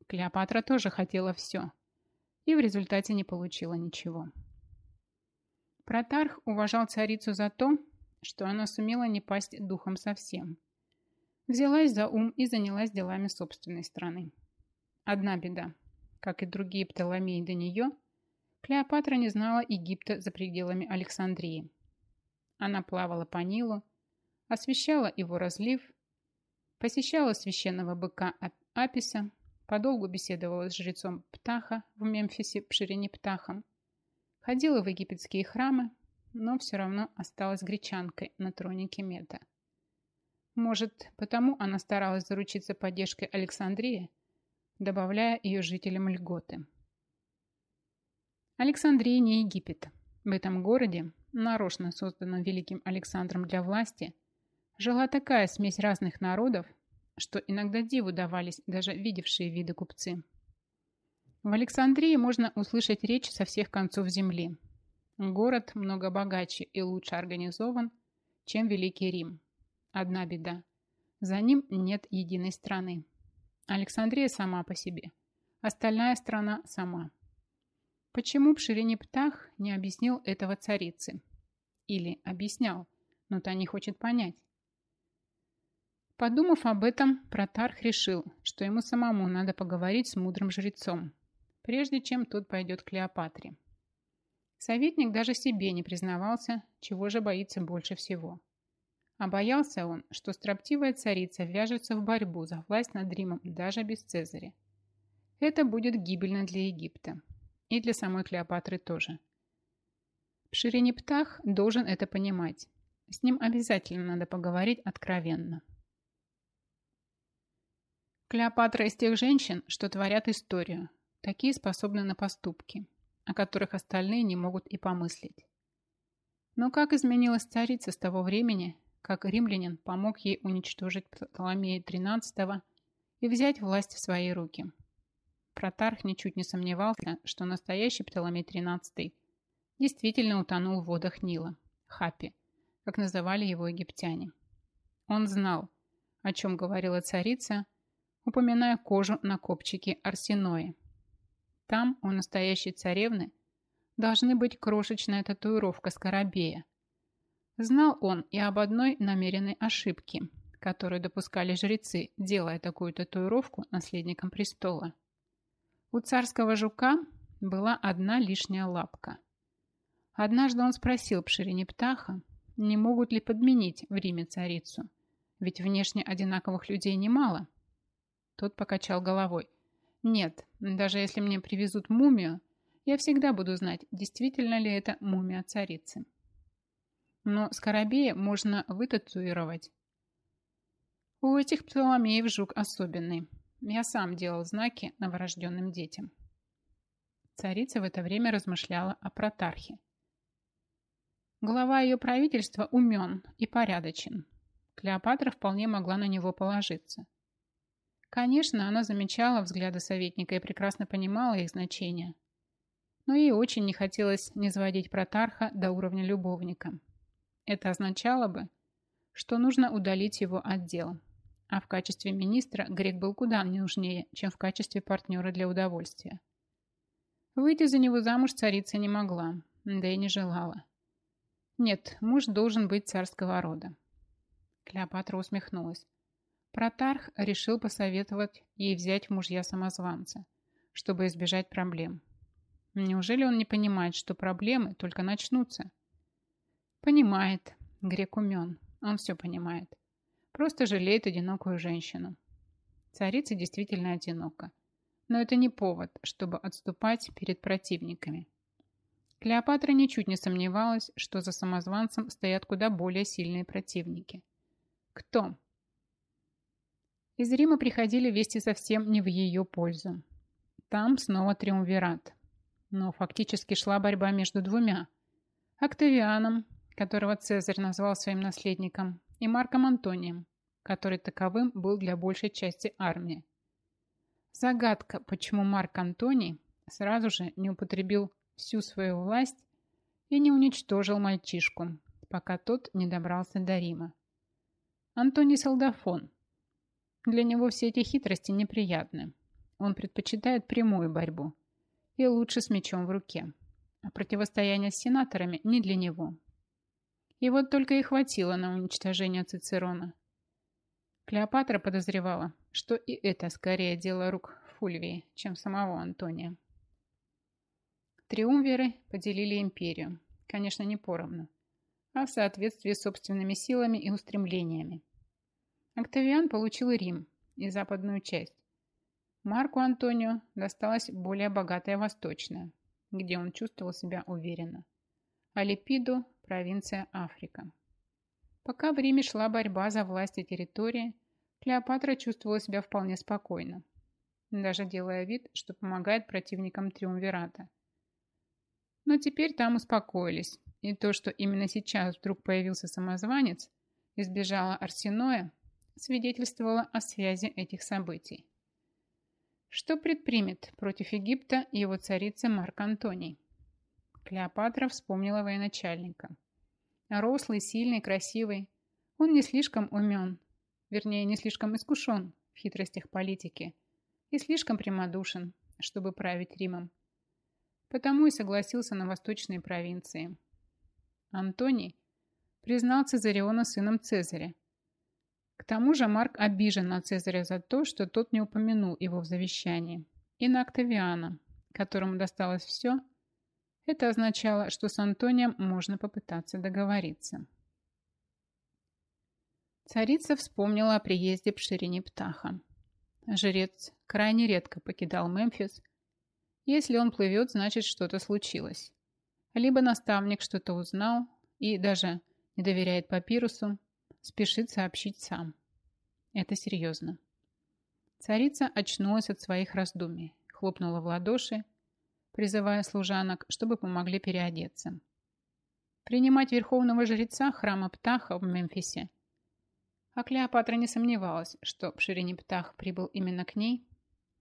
Клеопатра тоже хотела все, и в результате не получила ничего. Протарх уважал царицу за то, что она сумела не пасть духом совсем. Взялась за ум и занялась делами собственной страны. Одна беда. Как и другие Птоломеи до нее, Клеопатра не знала Египта за пределами Александрии. Она плавала по Нилу, освещала его разлив, посещала священного быка Аписа, подолгу беседовала с жрецом Птаха в Мемфисе Пширине Птахом, ходила в египетские храмы, но все равно осталась гречанкой на троне Кемета. Может, потому она старалась заручиться поддержкой Александрии, добавляя ее жителям льготы. Александрия не Египет. В этом городе, нарочно созданном великим Александром для власти, жила такая смесь разных народов, что иногда диву давались даже видевшие виды купцы. В Александрии можно услышать речь со всех концов земли. Город много богаче и лучше организован, чем Великий Рим. Одна беда. За ним нет единой страны. Александрия сама по себе. Остальная страна сама. Почему Пширине Птах не объяснил этого царице? Или объяснял, но та не хочет понять. Подумав об этом, Протарх решил, что ему самому надо поговорить с мудрым жрецом, прежде чем тот пойдет к Клеопатре. Советник даже себе не признавался, чего же боится больше всего. А боялся он, что строптивая царица вяжется в борьбу за власть над Римом даже без Цезаря. Это будет гибельно для Египта. И для самой Клеопатры тоже. Пширине Птах должен это понимать. С ним обязательно надо поговорить откровенно. Клеопатра из тех женщин, что творят историю. Такие способны на поступки, о которых остальные не могут и помыслить. Но как изменилась царица с того времени, как римлянин помог ей уничтожить Птоломея XIII и взять власть в свои руки? Протарх ничуть не сомневался, что настоящий Птоломей XIII действительно утонул в водах Нила, Хапи, как называли его египтяне. Он знал, о чем говорила царица, упоминая кожу на копчике Арсенои. Там у настоящей царевны должны быть крошечная татуировка скоробея. Знал он и об одной намеренной ошибке, которую допускали жрецы, делая такую татуировку наследником престола. У царского жука была одна лишняя лапка. Однажды он спросил Пширине Птаха, не могут ли подменить в Риме царицу, ведь внешне одинаковых людей немало – тот покачал головой. «Нет, даже если мне привезут мумию, я всегда буду знать, действительно ли это мумия царицы. Но скоробея можно вытатуировать. У этих Птоломеев жук особенный. Я сам делал знаки новорожденным детям». Царица в это время размышляла о протархе. Глава ее правительства умен и порядочен. Клеопатра вполне могла на него положиться. Конечно, она замечала взгляды советника и прекрасно понимала их значение. Но ей очень не хотелось низводить протарха до уровня любовника. Это означало бы, что нужно удалить его отдел. А в качестве министра Грек был куда не нужнее, чем в качестве партнера для удовольствия. Выйти за него замуж царица не могла, да и не желала. Нет, муж должен быть царского рода. Клеопатра усмехнулась. Протарх решил посоветовать ей взять мужья самозванца, чтобы избежать проблем. Неужели он не понимает, что проблемы только начнутся? Понимает. Грек умен. Он все понимает. Просто жалеет одинокую женщину. Царица действительно одинока. Но это не повод, чтобы отступать перед противниками. Клеопатра ничуть не сомневалась, что за самозванцем стоят куда более сильные противники. Кто? Из Рима приходили вести совсем не в ее пользу. Там снова триумвират. Но фактически шла борьба между двумя. Октавианом, которого Цезарь назвал своим наследником, и Марком Антонием, который таковым был для большей части армии. Загадка, почему Марк Антоний сразу же не употребил всю свою власть и не уничтожил мальчишку, пока тот не добрался до Рима. Антоний Солдафон. Для него все эти хитрости неприятны. Он предпочитает прямую борьбу и лучше с мечом в руке. А противостояние с сенаторами не для него. И вот только и хватило на уничтожение Цицерона. Клеопатра подозревала, что и это скорее дело рук Фульвии, чем самого Антония. Триумверы поделили империю, конечно, не поровну, а в соответствии с собственными силами и устремлениями. Октавиан получил Рим и западную часть. Марку Антонио досталась более богатая восточная, где он чувствовал себя уверенно. А Липиду – провинция Африка. Пока в Риме шла борьба за власть и территории, Клеопатра чувствовала себя вполне спокойно, даже делая вид, что помогает противникам Триумвирата – но теперь там успокоились, и то, что именно сейчас вдруг появился самозванец и сбежала Арсеноя, свидетельствовало о связи этих событий. Что предпримет против Египта его царица Марк Антоний? Клеопатра вспомнила военачальника. Рослый, сильный, красивый. Он не слишком умен, вернее, не слишком искушен в хитростях политики и слишком прямодушен, чтобы править Римом. Потому и согласился на восточные провинции. Антоний признал Цезариона сыном Цезаря. К тому же Марк обижен на Цезаря за то, что тот не упомянул его в завещании, и на Октавиана, которому досталось все. Это означало, что с Антонием можно попытаться договориться. Царица вспомнила о приезде Пширине Птаха. Жрец крайне редко покидал Мемфис если он плывет, значит что-то случилось. Либо наставник что-то узнал и даже не доверяет папирусу, спешит сообщить сам. Это серьезно. Царица очнулась от своих раздумий, хлопнула в ладоши, призывая служанок, чтобы помогли переодеться. Принимать верховного жреца храма Птаха в Мемфисе. А Клеопатра не сомневалась, что Пширине Птах прибыл именно к ней,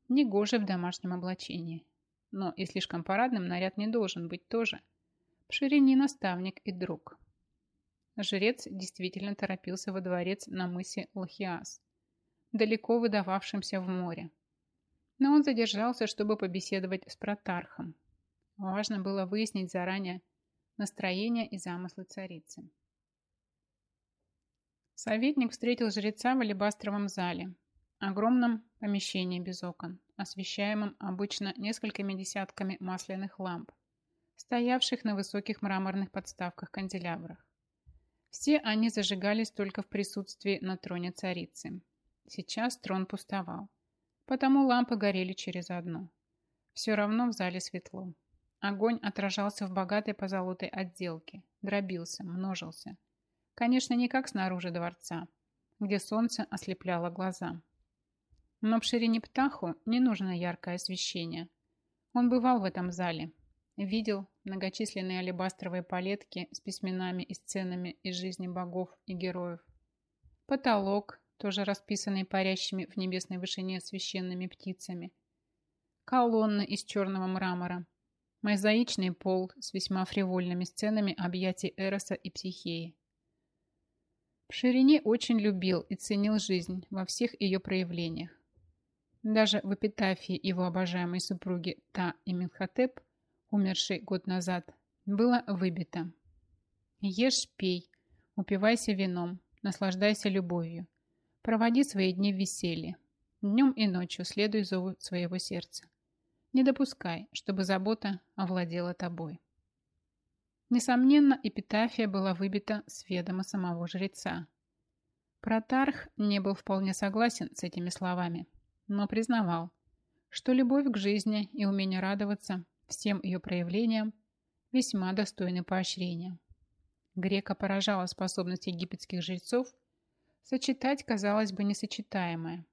негоже в домашнем облачении. Но и слишком парадным наряд не должен быть тоже. Пшиrini наставник и друг. Жрец действительно торопился во дворец на мысе Лохиас, далеко выдававшимся в море. Но он задержался, чтобы побеседовать с протархом. Важно было выяснить заранее настроение и замыслы царицы. Советник встретил жреца в алебастровом зале, огромном помещении без окон освещаемым обычно несколькими десятками масляных ламп, стоявших на высоких мраморных подставках канделябрах. Все они зажигались только в присутствии на троне царицы. Сейчас трон пустовал, потому лампы горели через одну. Все равно в зале светло. Огонь отражался в богатой позолотой отделке, дробился, множился. Конечно, не как снаружи дворца, где солнце ослепляло глаза. Но Пширине Птаху не нужно яркое освещение. Он бывал в этом зале, видел многочисленные алебастровые палетки с письменами и сценами из жизни богов и героев. Потолок, тоже расписанный парящими в небесной вышине священными птицами. Колонны из черного мрамора. Мозаичный пол с весьма фривольными сценами объятий Эроса и Психеи. Пширине очень любил и ценил жизнь во всех ее проявлениях. Даже в эпитафии его обожаемой супруги Та и Минхотеп, умершей год назад, было выбито. Ешь, пей, упивайся вином, наслаждайся любовью. Проводи свои дни в веселье. Днем и ночью следуй зову своего сердца. Не допускай, чтобы забота овладела тобой. Несомненно, эпитафия была выбита с ведома самого жреца. Протарх не был вполне согласен с этими словами, но признавал, что любовь к жизни и умение радоваться всем ее проявлениям весьма достойны поощрения. Грека поражала способность египетских жрецов сочетать, казалось бы, несочетаемое.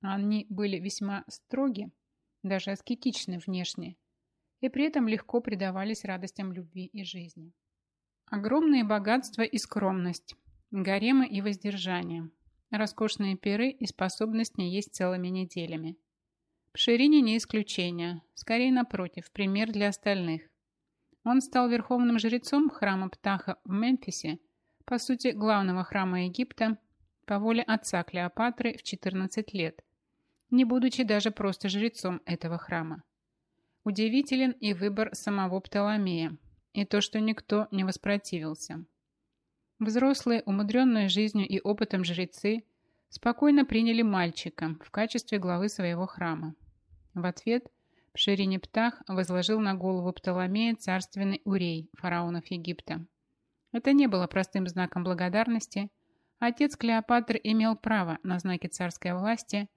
Они были весьма строги, даже аскетичны внешне, и при этом легко предавались радостям любви и жизни. Огромные богатства и скромность, гаремы и воздержание, роскошные пиры и способность не есть целыми неделями. Пширине не исключение, скорее напротив, пример для остальных. Он стал верховным жрецом храма Птаха в Мемфисе, по сути, главного храма Египта, по воле отца Клеопатры в 14 лет, не будучи даже просто жрецом этого храма. Удивителен и выбор самого Птоломея, и то, что никто не воспротивился. Взрослые, умудренные жизнью и опытом жрецы, спокойно приняли мальчика в качестве главы своего храма. В ответ Пширине Птах возложил на голову Птоломея царственный урей фараонов Египта. Это не было простым знаком благодарности. Отец Клеопатр имел право на знаки царской власти,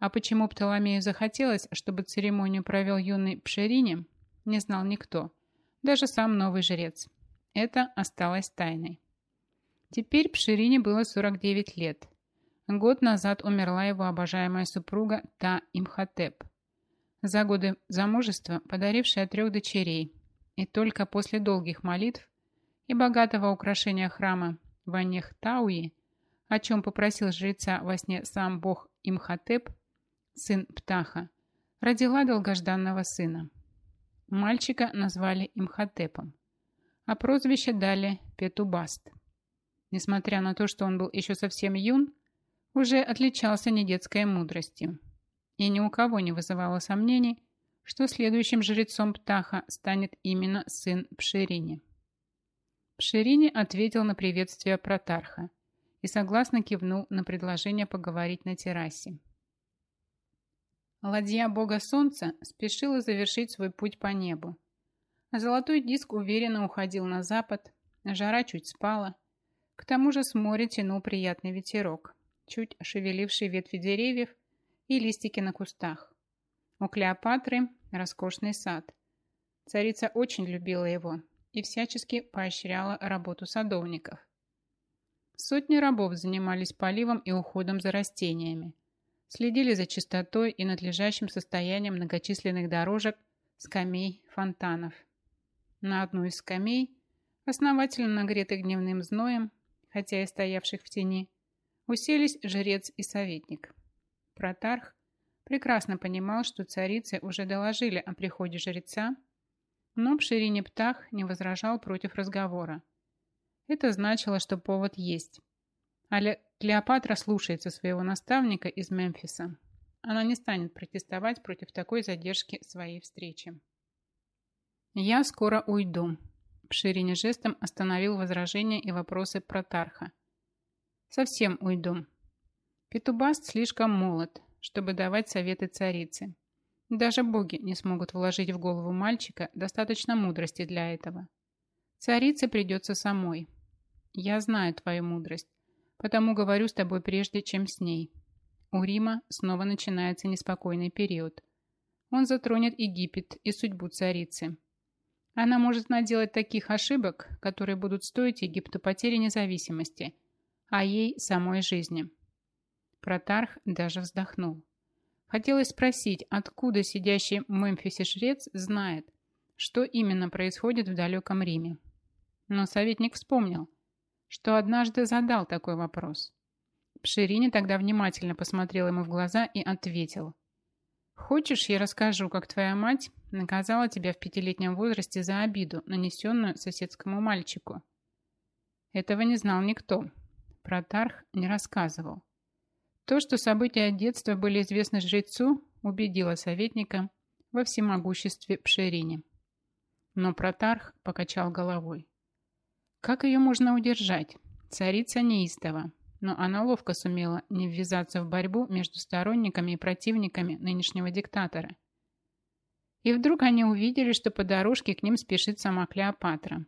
а почему Птоломею захотелось, чтобы церемонию провел юный Пширине, не знал никто, даже сам новый жрец. Это осталось тайной. Теперь Пширине было 49 лет. Год назад умерла его обожаемая супруга Та Имхотеп. За годы замужества подарившая трех дочерей. И только после долгих молитв и богатого украшения храма Ванех Тауи, о чем попросил жреца во сне сам бог Имхотеп, сын Птаха, родила долгожданного сына. Мальчика назвали Имхотепом, а прозвище дали Петубаст – несмотря на то, что он был еще совсем юн, уже отличался недетской мудростью. И ни у кого не вызывало сомнений, что следующим жрецом Птаха станет именно сын Пширини. Пширини ответил на приветствие Протарха и согласно кивнул на предложение поговорить на террасе. Ладья бога солнца спешила завершить свой путь по небу. Золотой диск уверенно уходил на запад, жара чуть спала, к тому же с моря тянул приятный ветерок, чуть шевеливший ветви деревьев и листики на кустах. У Клеопатры роскошный сад. Царица очень любила его и всячески поощряла работу садовников. Сотни рабов занимались поливом и уходом за растениями, следили за чистотой и надлежащим состоянием многочисленных дорожек, скамей, фонтанов. На одну из скамей, основательно нагретых дневным зноем, хотя и стоявших в тени, уселись жрец и советник. Протарх прекрасно понимал, что царицы уже доложили о приходе жреца, но Пширине Птах не возражал против разговора. Это значило, что повод есть. А Клеопатра слушается своего наставника из Мемфиса. Она не станет протестовать против такой задержки своей встречи. «Я скоро уйду», Пширине жестом остановил возражения и вопросы про Тарха. «Совсем уйду. Петубаст слишком молод, чтобы давать советы царице. Даже боги не смогут вложить в голову мальчика достаточно мудрости для этого. Царице придется самой. Я знаю твою мудрость, потому говорю с тобой прежде, чем с ней. У Рима снова начинается неспокойный период. Он затронет Египет и судьбу царицы. Она может наделать таких ошибок, которые будут стоить Египту потери независимости, а ей самой жизни. Протарх даже вздохнул. Хотелось спросить, откуда сидящий в Мемфисе шрец знает, что именно происходит в далеком Риме. Но советник вспомнил, что однажды задал такой вопрос. Пширине тогда внимательно посмотрел ему в глаза и ответил. «Хочешь, я расскажу, как твоя мать наказала тебя в пятилетнем возрасте за обиду, нанесенную соседскому мальчику?» Этого не знал никто. Протарх не рассказывал. То, что события детства были известны жрецу, убедило советника во всемогуществе Пшерине. Но Протарх покачал головой. Как ее можно удержать? Царица неистова, но она ловко сумела не ввязаться в борьбу между сторонниками и противниками нынешнего диктатора. И вдруг они увидели, что по дорожке к ним спешит сама Клеопатра.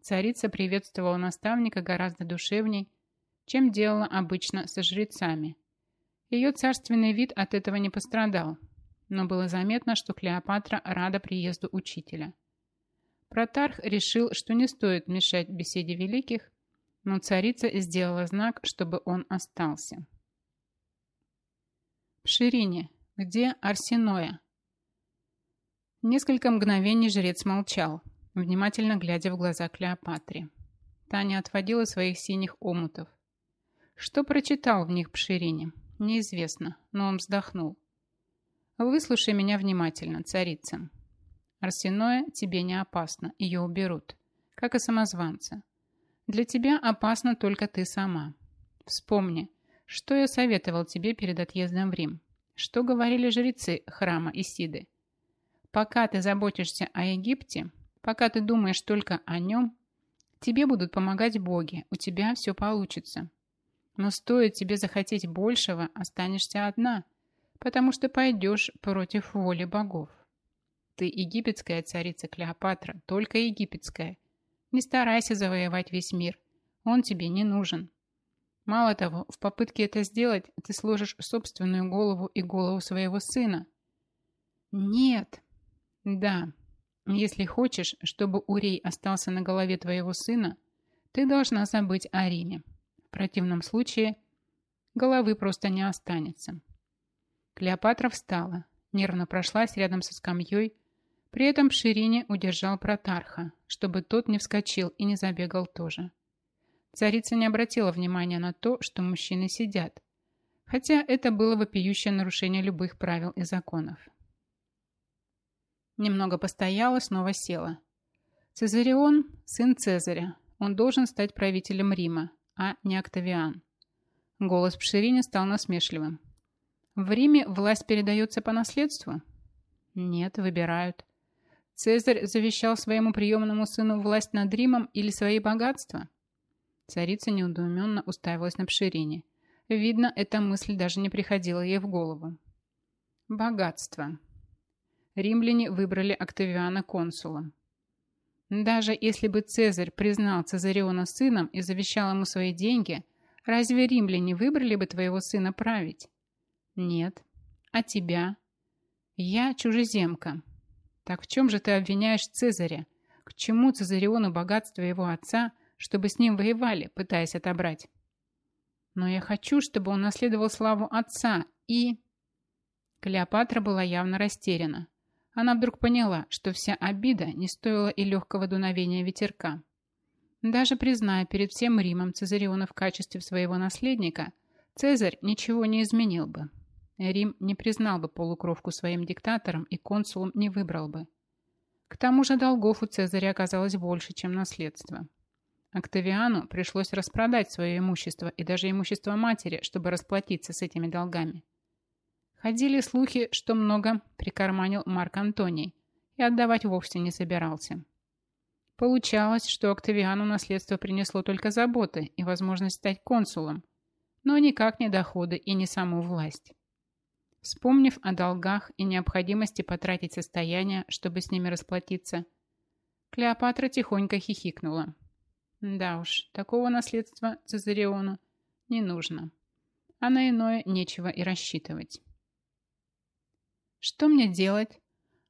Царица приветствовала наставника гораздо душевней, чем делала обычно со жрецами. Ее царственный вид от этого не пострадал, но было заметно, что Клеопатра рада приезду учителя. Протарх решил, что не стоит мешать беседе великих, но царица сделала знак, чтобы он остался. В Ширине, где Арсеноя? Несколько мгновений жрец молчал, внимательно глядя в глаза Клеопатре. Таня отводила своих синих омутов. Что прочитал в них Пширине, неизвестно, но он вздохнул. «Выслушай меня внимательно, царица. Арсеноя тебе не опасно, ее уберут, как и самозванца. Для тебя опасна только ты сама. Вспомни, что я советовал тебе перед отъездом в Рим, что говорили жрецы храма Исиды. Пока ты заботишься о Египте, пока ты думаешь только о нем, тебе будут помогать боги, у тебя все получится. Но стоит тебе захотеть большего, останешься одна, потому что пойдешь против воли богов. Ты египетская царица Клеопатра, только египетская. Не старайся завоевать весь мир, он тебе не нужен. Мало того, в попытке это сделать, ты сложишь собственную голову и голову своего сына. Нет. Да. Если хочешь, чтобы Урей остался на голове твоего сына, ты должна забыть о Риме. В противном случае головы просто не останется. Клеопатра встала, нервно прошлась рядом со скамьей, при этом Ширине удержал Протарха, чтобы тот не вскочил и не забегал тоже. Царица не обратила внимания на то, что мужчины сидят, хотя это было вопиющее нарушение любых правил и законов. Немного постояла, снова села. Цезарион – сын Цезаря. Он должен стать правителем Рима, а не Октавиан. Голос Пширине стал насмешливым. В Риме власть передается по наследству? Нет, выбирают. Цезарь завещал своему приемному сыну власть над Римом или свои богатства? Царица неудуменно уставилась на Пширине. Видно, эта мысль даже не приходила ей в голову. Богатство. Римляне выбрали Октавиана консулом. Даже если бы Цезарь признал Цезариона сыном и завещал ему свои деньги, разве римляне выбрали бы твоего сына править? Нет. А тебя? Я чужеземка. Так в чем же ты обвиняешь Цезаря? К чему Цезариону богатство его отца, чтобы с ним воевали, пытаясь отобрать? Но я хочу, чтобы он наследовал славу отца и... Клеопатра была явно растеряна. Она вдруг поняла, что вся обида не стоила и легкого дуновения ветерка. Даже призная перед всем Римом Цезариона в качестве своего наследника, Цезарь ничего не изменил бы. Рим не признал бы полукровку своим диктатором и консулом не выбрал бы. К тому же долгов у Цезаря оказалось больше, чем наследство. Октавиану пришлось распродать свое имущество и даже имущество матери, чтобы расплатиться с этими долгами. Ходили слухи, что много прикарманил Марк Антоний и отдавать вовсе не собирался. Получалось, что Октавиану наследство принесло только заботы и возможность стать консулом, но никак не доходы и не саму власть. Вспомнив о долгах и необходимости потратить состояние, чтобы с ними расплатиться, Клеопатра тихонько хихикнула. Да уж, такого наследства Цезариону не нужно, а на иное нечего и рассчитывать. Что мне делать?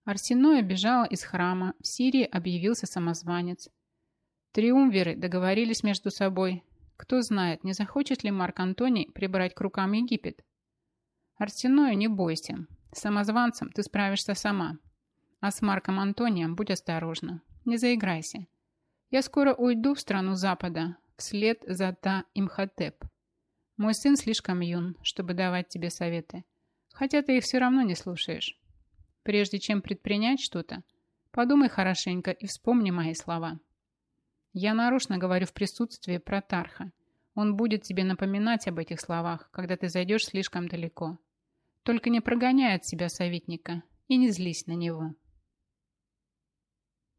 Арсеноя бежала из храма, в Сирии объявился самозванец. Триумвиры договорились между собой. Кто знает, не захочет ли Марк Антоний прибрать к рукам Египет. Арсеною не бойся. С самозванцем ты справишься сама. А с Марком Антонием будь осторожна. Не заиграйся. Я скоро уйду в страну Запада, вслед за Та Имхотеп. Мой сын слишком юн, чтобы давать тебе советы хотя ты их все равно не слушаешь. Прежде чем предпринять что-то, подумай хорошенько и вспомни мои слова. Я нарочно говорю в присутствии Протарха. Он будет тебе напоминать об этих словах, когда ты зайдешь слишком далеко. Только не прогоняй от себя советника и не злись на него.